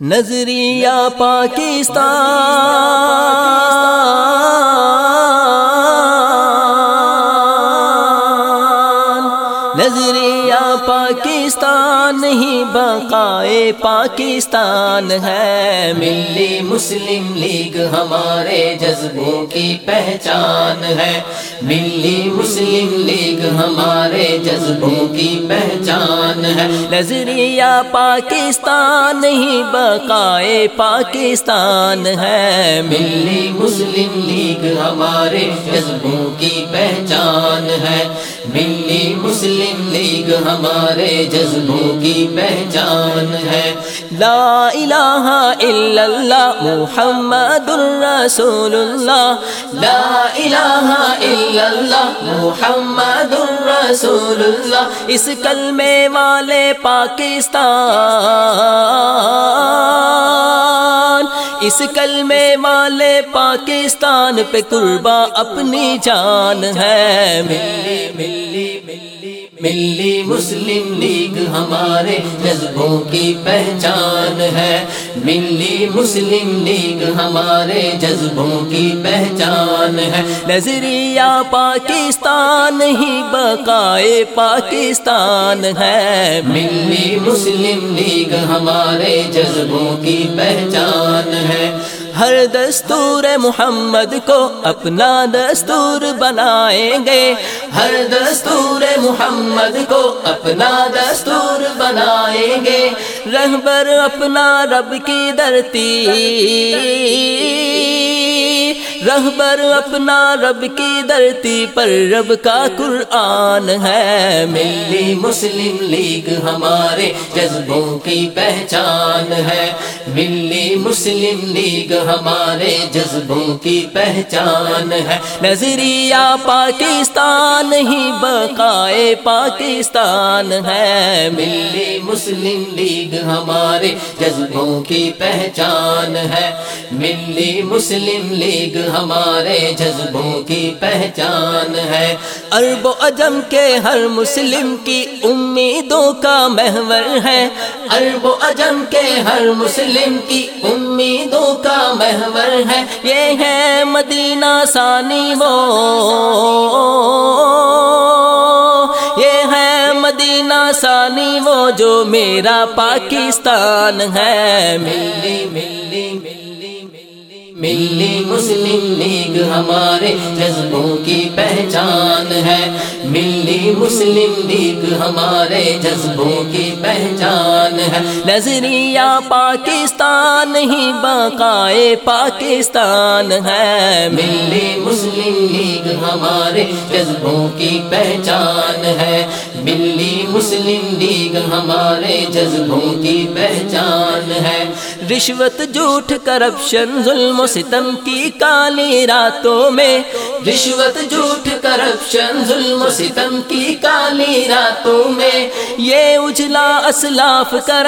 نظریہ پاکستان نظریہ پاکستان نہیں بقائے پاکستان ہے۔ ملی مسلم لیگ ہمارے جذبوں کی پہچان ہے۔ ملی مسلم لیگ ہمارے جذبوں کی پہچان ہے۔ نظریہ پاکستان نہیں بقائے پاکستان ہے۔ ملی مسلم لیگ ہمارے جذبوں کی پہچان ہے۔ ملی مسلم لیگ ہمارے جذبوں کی پہچان ہے۔ لا الہ الا اللہ محمد الرسول اللہ لا الہ الا اللہ محمد الرسول اللہ اس کلمے والے پاکستان۔ اس کلمے والے پاکستان پہ قربا اپنی جان ہے۔ ملی ملی ملی۔ ملی مسلم لیگ ہمارے جذبوں کی پہچان ہے۔ ملی مسلم لیگ ہمارے جذبوں کی پہچان ہے۔ نظریہ پاکستان ہی بقائے پاکستان ہے۔ ملی مسلم لیگ ہمارے جذبوں کی پہچان ہے۔ ہر دستور محمد کو اپنا دستور بنائیں گے۔ ہر دستور محمد کو اپنا دستور بنائیں گے۔ رہبر اپنا رب کی درتی رہبر اپنا رب کی درتی پر، رب کا قرآن ہے۔ ملی مسلم لیگ ہمارے جذبوں کی پہچان ہے۔ ملی مسلم لیگ ہمارے جذبوں کی پہچان ہے۔ نظریہ پاکستان ہی بقائے پاکستان ہے۔ ملی مسلم لیگ ہمارے جذبوں کی پہچان ہے۔ ملی مسلم لیگ ہمارے جذبوں کی پہچان ہے۔ عرب و عجم کے ہر مسلم کی امیدوں کا محور ہے۔ عرب و عجم کے ہر مسلم کی امیدوں کا محور ہے۔ یہ ہے مدینہ ثانی وہ یہ ہے مدینہ ثانی وہ جو میرا پاکستان ہے۔ ملی ملی ملی۔ ملی مسلم لیگ ہمارے جذبوں کی پہچان ہے۔ ملی مسلم لیگ ہمارے جذبوں کی پہچان ہے۔ نظریہ پاکستان ہی بقائے پاکستان ہے۔ ملی مسلم لیگ ہمارے جذبوں کی پہچان ہے۔ ملی مسلم لیگ ہمارے جذبوں کی پہچان ہے۔ رشوت جھوٹ کرپشن، ظلم و ستم کی کالی راتوں میں۔ رشوت جھوٹ کرپشن، ظلم و ستم کی کالی راتوں میں۔ یہ اجلا اسلاف کا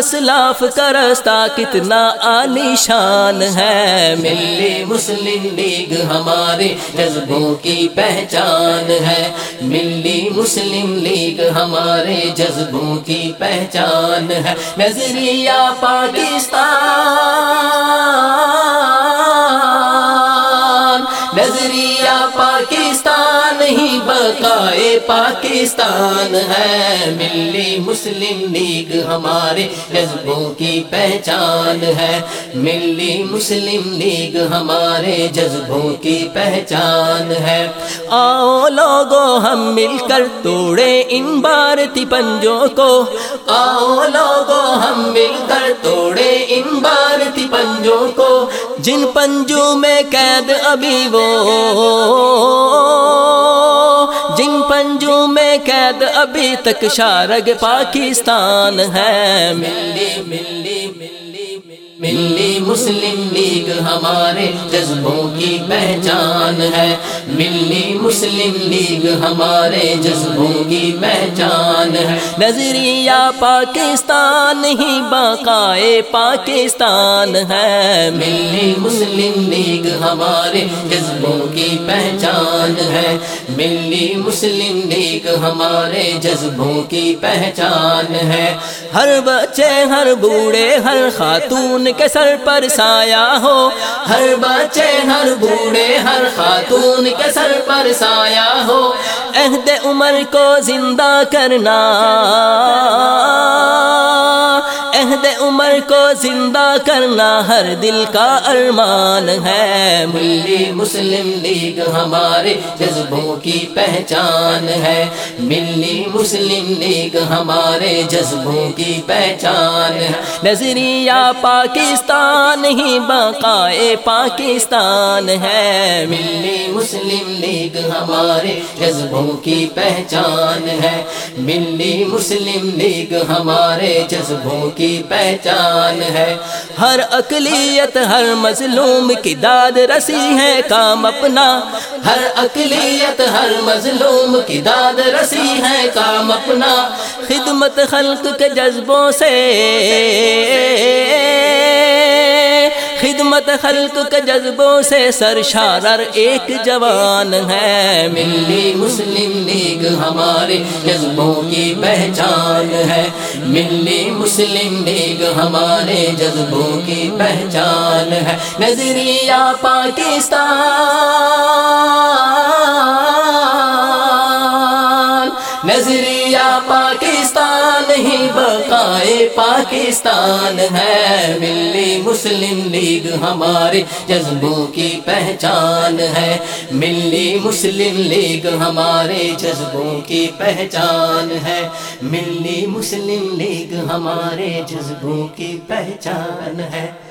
اسلاف کا رستہ کتنا عالی شان ہے۔ ملی مسلم لیگ ہمارے جذبوں کی پہچان ہے۔ ملی مسلم لیگ ہمارے جذبوں کی پہچان ہے۔ نظریہ پاکستان نظریہ پاکستان ہی بقائے پاکستان ہے۔ ملی مسلم لیگ ہمارے جذبوں کی پہچان ہے۔ ملی مسلم لیگ ہمارے جذبوں کی پہچان ہے۔ آؤ لوگو ہم مل کر توڑے ان بارتی پنجوں کو۔ آؤ لوگو ہم مل کر توڑے ان جن پنجوں میں قید ابھی وہ۔ جن پنجوں میں قید ابھی تک شارگ پاکستان ہے۔ ملی ملی ملی ملی مسلم لیگ ہمارے جذبوں کی پہچان ہے۔ ملی مسلم لیگ ہمارے جذبوں کی پہچان ہے۔ نظریہ پاکستان ہی بقائے پاکستان ہے۔ ملی مسلم لیگ ہمارے جذبوں کی پہچان ہے۔ ملی مسلم لیگ ہمارے جذبوں کی پہچان ہے۔ ہر بچے، ہر بوڑھے، ہر خاتون کے سر پر سایہ ہو۔ ہر بچے ہر بوڑھے، ہر خاتون کے سر پر سایہ ہو۔ عہد عمر کو زندہ کرنا۔ عہد عمر کو زندہ کرنا ہر دل کا ارمان ہے۔ ملی مسلم لیگ ہمارے جذبوں کی پہچان ہے۔ ملی مسلم لیگ ہمارے جذبوں کی پہچان ہے۔ نظریہ پاکستان ہی بقائے پاکستان ہے۔ ملی مسلم لیگ ہمارے جذبوں کی پہچان ہے۔ ملی مسلم لیگ ہمارے جذبوں کی پہچان ہے۔ ہر اقلیت، ہر مظلوم کی داد رسی ہے کام اپنا۔ ہر اقلیت، ہر مظلوم کی داد رسی ہے کام اپنا۔ خدمت خلق کے جذبوں سے خدمت خلق کے جذبوں سے سرشارر ایک جوان ہے۔ ملی مسلم لیگ ہمارے جذبوں کی پہچان ہے۔ ملی مسلم لیگ ہمارے جذبوں کی پہچان ہے۔ نظریہ پاکستان پاکستان ہی بقائے پاکستان ہے؟ ملی مسلم لیگ ہمارے جذبوں کی پہچان ہے۔ ملی مسلم لیگ ہمارے جذبوں کی پہچان ہے۔ ملی مسلم لیگ ہمارے جذبوں کی پہچان ہے۔